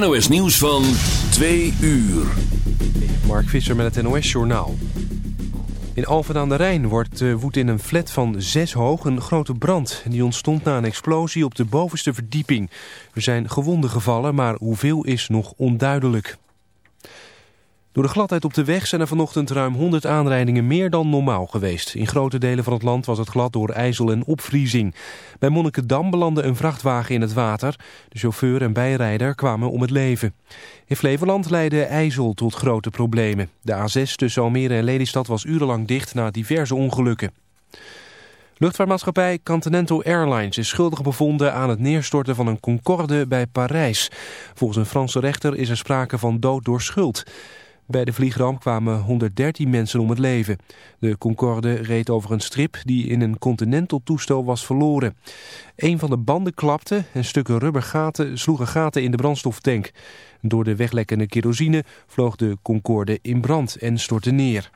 NOS nieuws van 2 uur. Mark Visser met het NOS Journaal. In Alphen aan de Rijn wordt uh, woedt in een flat van zes hoog een grote brand. Die ontstond na een explosie op de bovenste verdieping. Er zijn gewonden gevallen, maar hoeveel is nog onduidelijk. Door de gladheid op de weg zijn er vanochtend ruim 100 aanrijdingen meer dan normaal geweest. In grote delen van het land was het glad door ijzel en opvriezing. Bij Monnikendam belandde een vrachtwagen in het water. De chauffeur en bijrijder kwamen om het leven. In Flevoland leidde ijzel tot grote problemen. De A6 tussen Almere en Lelystad was urenlang dicht na diverse ongelukken. Luchtvaartmaatschappij Continental Airlines is schuldig bevonden aan het neerstorten van een Concorde bij Parijs. Volgens een Franse rechter is er sprake van dood door schuld. Bij de vliegramp kwamen 113 mensen om het leven. De Concorde reed over een strip die in een Continental toestel was verloren. Een van de banden klapte en stukken rubbergaten sloegen gaten in de brandstoftank. Door de weglekkende kerosine vloog de Concorde in brand en stortte neer.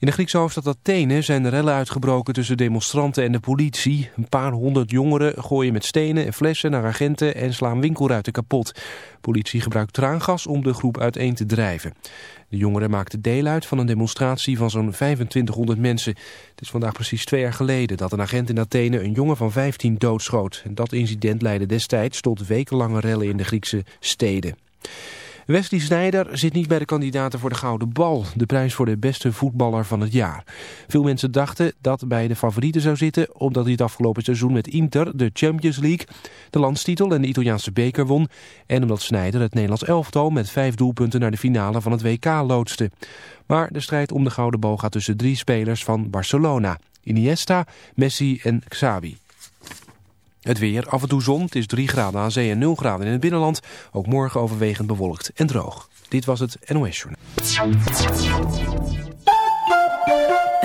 In de Griekse hoofdstad Athene zijn rellen uitgebroken tussen demonstranten en de politie. Een paar honderd jongeren gooien met stenen en flessen naar agenten en slaan winkelruiten kapot. De politie gebruikt traangas om de groep uiteen te drijven. De jongeren maakten deel uit van een demonstratie van zo'n 2500 mensen. Het is vandaag precies twee jaar geleden dat een agent in Athene een jongen van 15 doodschoot. Dat incident leidde destijds tot wekenlange rellen in de Griekse steden. Wesley Sneijder zit niet bij de kandidaten voor de Gouden Bal, de prijs voor de beste voetballer van het jaar. Veel mensen dachten dat bij de favorieten zou zitten, omdat hij het afgelopen seizoen met Inter de Champions League, de landstitel en de Italiaanse beker won. En omdat Sneijder het Nederlands elftal met vijf doelpunten naar de finale van het WK loodste. Maar de strijd om de Gouden Bal gaat tussen drie spelers van Barcelona. Iniesta, Messi en Xavi. Het weer, af en toe zon, het is 3 graden aan zee en 0 graden in het binnenland. Ook morgen overwegend bewolkt en droog. Dit was het NOS Journal.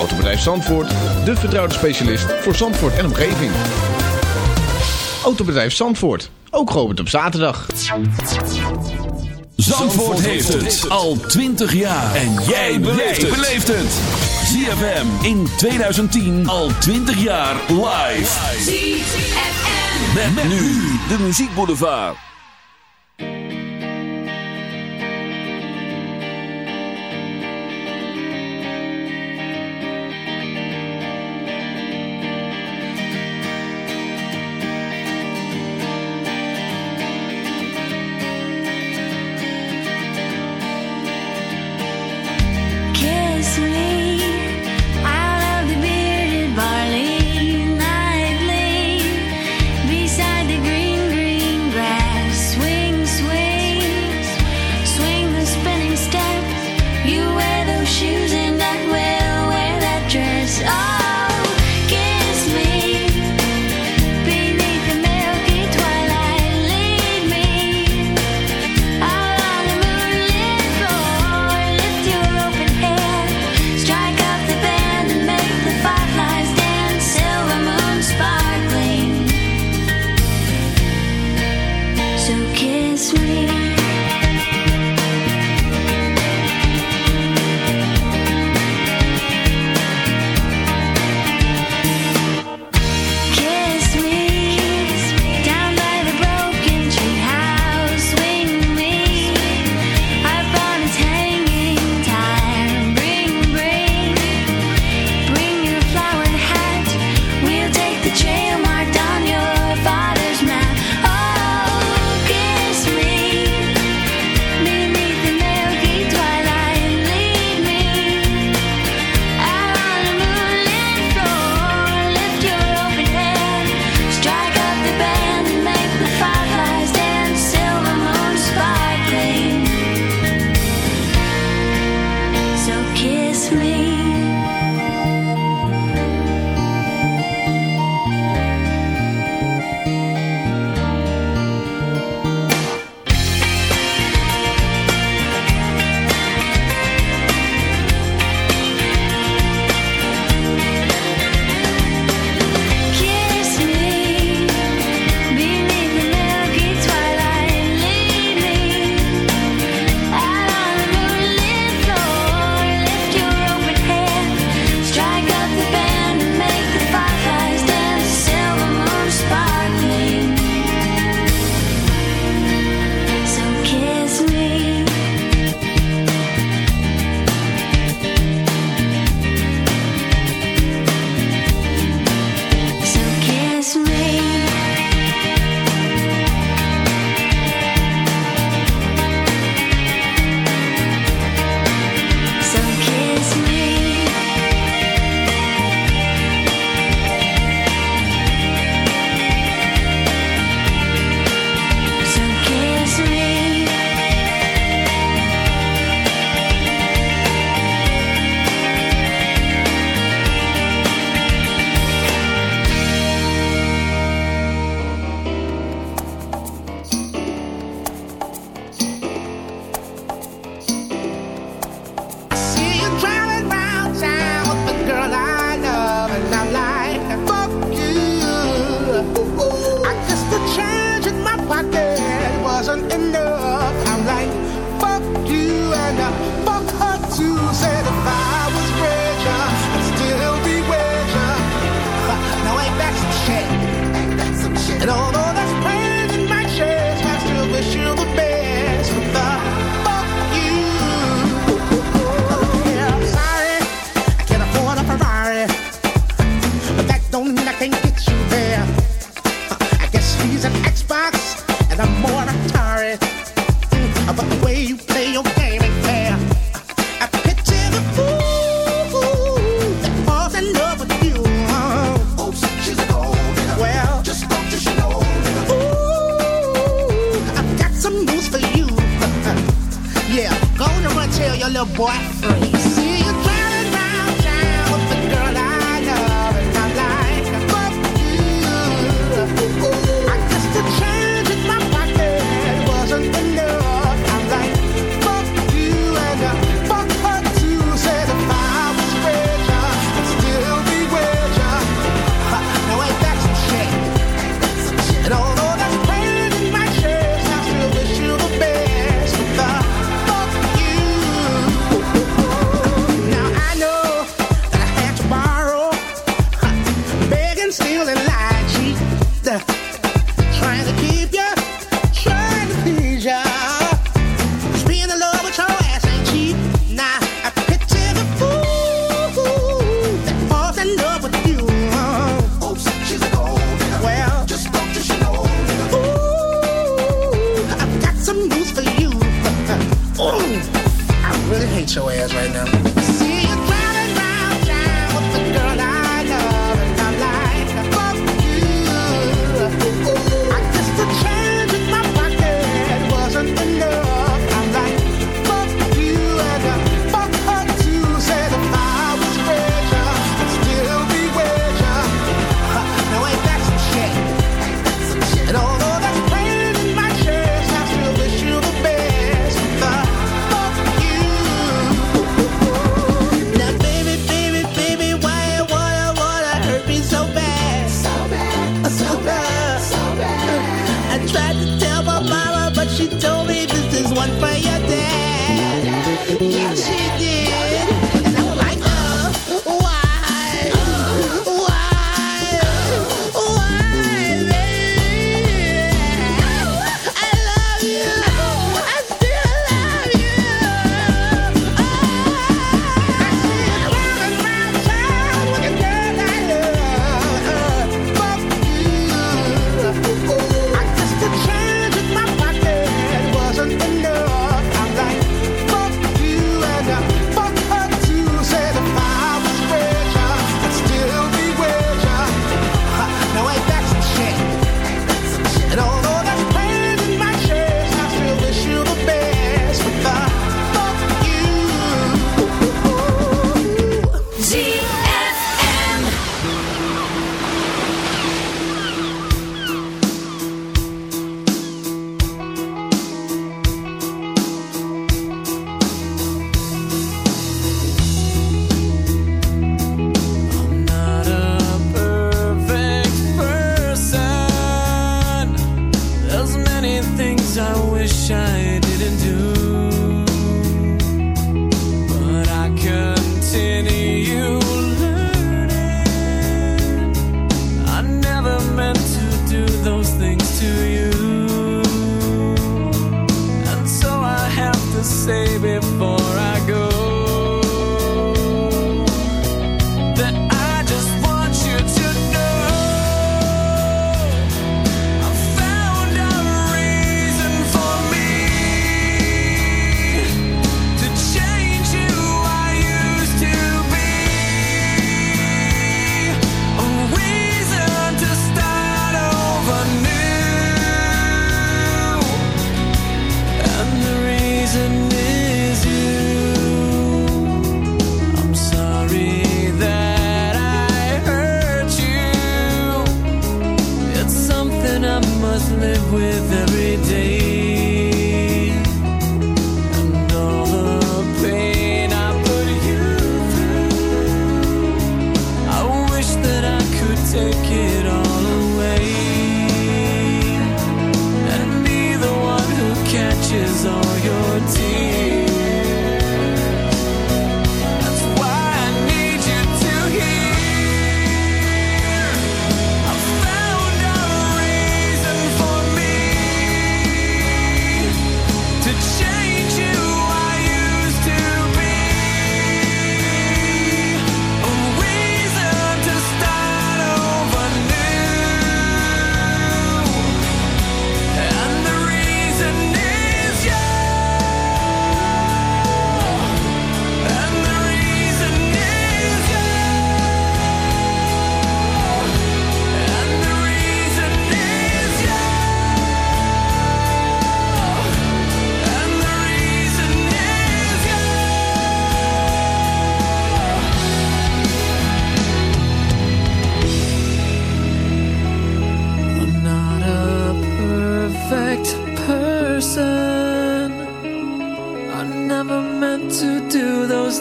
Autobedrijf Zandvoort, de vertrouwde specialist voor Zandvoort en omgeving. Autobedrijf Zandvoort, ook geopend op zaterdag. Zandvoort heeft het al 20 jaar. En jij beleeft het. ZFM in 2010 al 20 jaar live. ZFM. Met, met nu de muziekboulevard.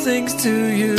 Things to you.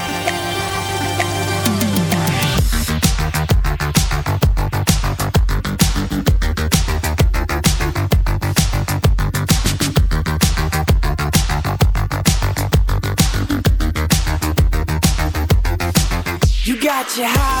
Your highbrow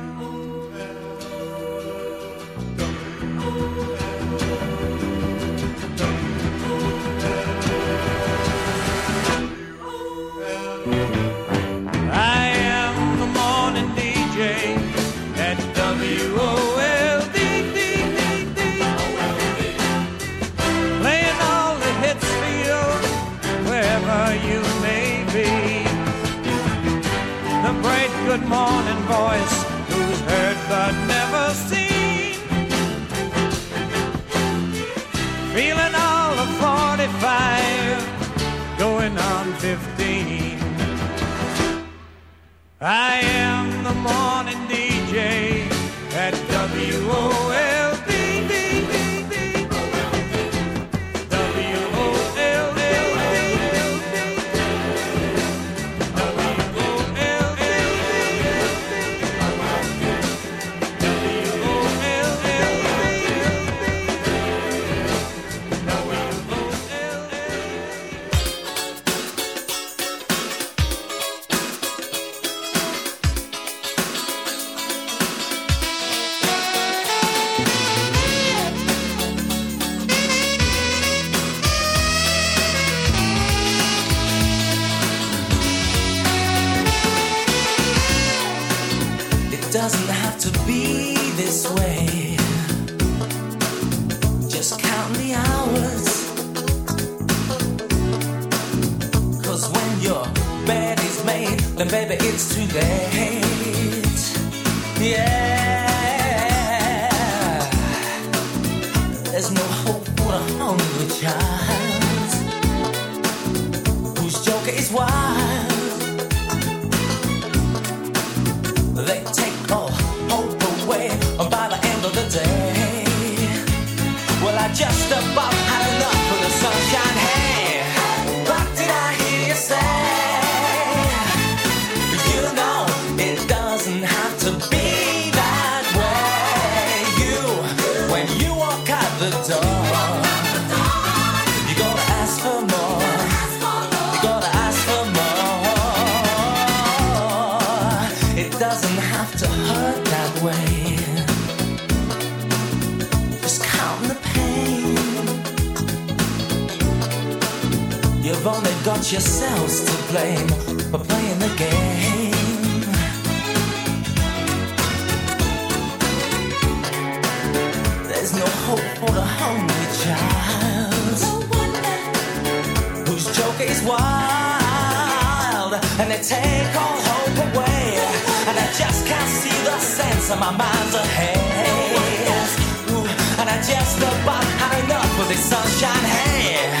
45, going on 15. I am the morning DJ at WOLD. yourselves to blame for playing the game. There's no hope for the hungry child. Whose joke is wild and they take all hope away just can't see the sense of my mind's ahead. Ooh, and I just about had enough of this sunshine. Hey.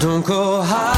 Don't go high.